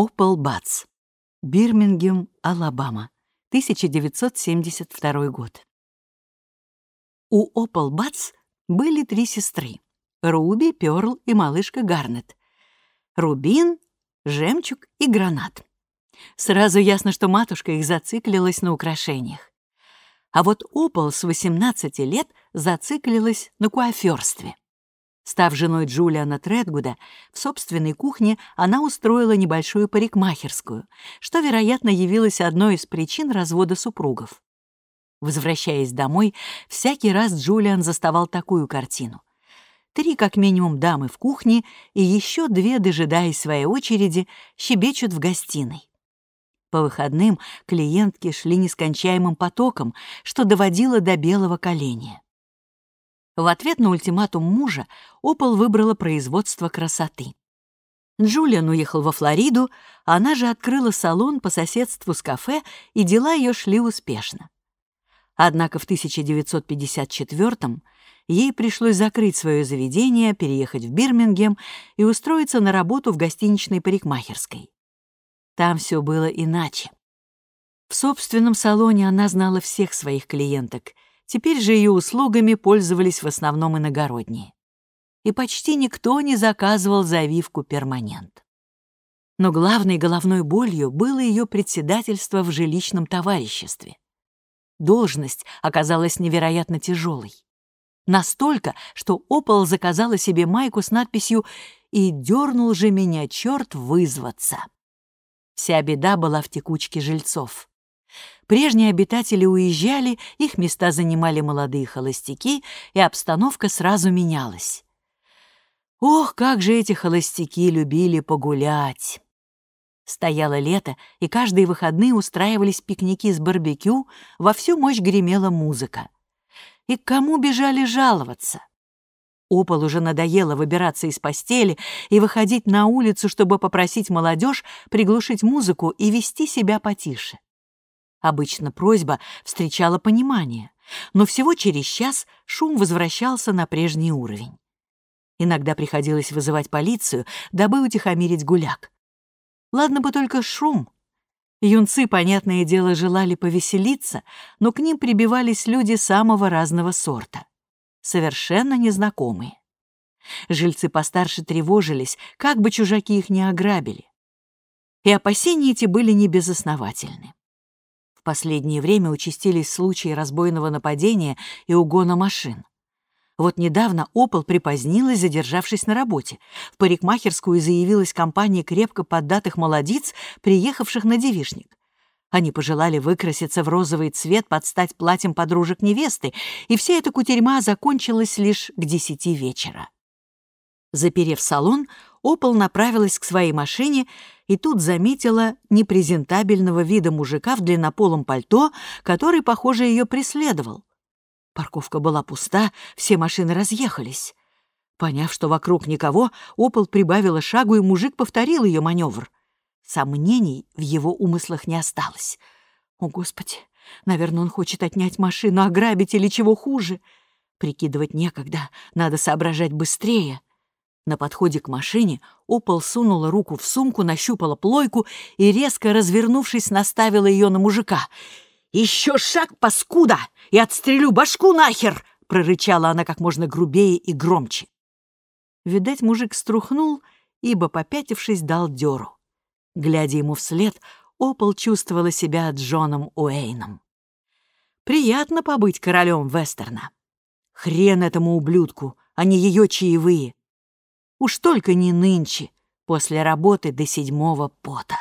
Опал Бац. Бирмингем, Алабама. 1972 год. У Опал Бац были три сестры — Руби, Пёрл и малышка Гарнет. Рубин, Жемчуг и Гранат. Сразу ясно, что матушка их зациклилась на украшениях. А вот Опал с 18 лет зациклилась на куаферстве. Став женой Джулиана Тредгуда, в собственной кухне она устроила небольшую парикмахерскую, что, вероятно, явилось одной из причин развода супругов. Возвращаясь домой, всякий раз Джулиан заставал такую картину. Три, как минимум, дамы в кухне и еще две, дожидаясь своей очереди, щебечут в гостиной. По выходным клиентки шли нескончаемым потоком, что доводило до белого коленя. В ответ на ультиматум мужа Опол выбрала производство красоты. Джулиан уехал во Флориду, а она же открыла салон по соседству с кафе, и дела ее шли успешно. Однако в 1954-м ей пришлось закрыть свое заведение, переехать в Бирмингем и устроиться на работу в гостиничной парикмахерской. Там все было иначе. В собственном салоне она знала всех своих клиенток — Теперь же ее услугами пользовались в основном иногородние. И почти никто не заказывал завивку перманент. Но главной головной болью было ее председательство в жилищном товариществе. Должность оказалась невероятно тяжелой. Настолько, что Опол заказала себе майку с надписью «И дернул же меня черт вызваться». Вся беда была в текучке жильцов. Прежние обитатели уезжали, их места занимали молодые холостяки, и обстановка сразу менялась. Ох, как же эти холостяки любили погулять! Стояло лето, и каждые выходные устраивались пикники с барбекю, во всю мощь гремела музыка. И к кому бежали жаловаться? Опол уже надоело выбираться из постели и выходить на улицу, чтобы попросить молодежь приглушить музыку и вести себя потише. Обычно просьба встречала понимание, но всего через час шум возвращался на прежний уровень. Иногда приходилось вызывать полицию, дабы утихомирить гуляк. Ладно бы только шум. Юнцы, понятное дело, желали повеселиться, но к ним прибивались люди самого разного сорта. Совершенно незнакомые. Жильцы постарше тревожились, как бы чужаки их не ограбили. И опасения эти были не безосновательны последнее время участились случаи разбойного нападения и угона машин. Вот недавно Опол припозднилась, задержавшись на работе. В парикмахерскую заявилась компания крепко поддатых молодиц, приехавших на девишник. Они пожелали выкраситься в розовый цвет под стать платьем подружек невесты, и вся эта кутерьма закончилась лишь к десяти вечера. Заперев салон, Опол направилась к своей машине и тут заметила непрезентабельного вида мужика в длиннополом пальто, который, похоже, ее преследовал. Парковка была пуста, все машины разъехались. Поняв, что вокруг никого, Опол прибавила шагу, и мужик повторил ее маневр. Сомнений в его умыслах не осталось. О, Господи, наверное, он хочет отнять машину, ограбить или чего хуже. Прикидывать некогда, надо соображать быстрее. На подходе к машине Опол сунула руку в сумку, нащупала плойку и, резко развернувшись, наставила ее на мужика. «Еще шаг, паскуда, и отстрелю башку нахер!» — прорычала она как можно грубее и громче. Видать, мужик струхнул, ибо, попятившись, дал дёру. Глядя ему вслед, Опол чувствовала себя Джоном Уэйном. Приятно побыть королем вестерна. Хрен этому ублюдку, а не ее чаевые. Уж только не нынче, после работы до седьмого пота.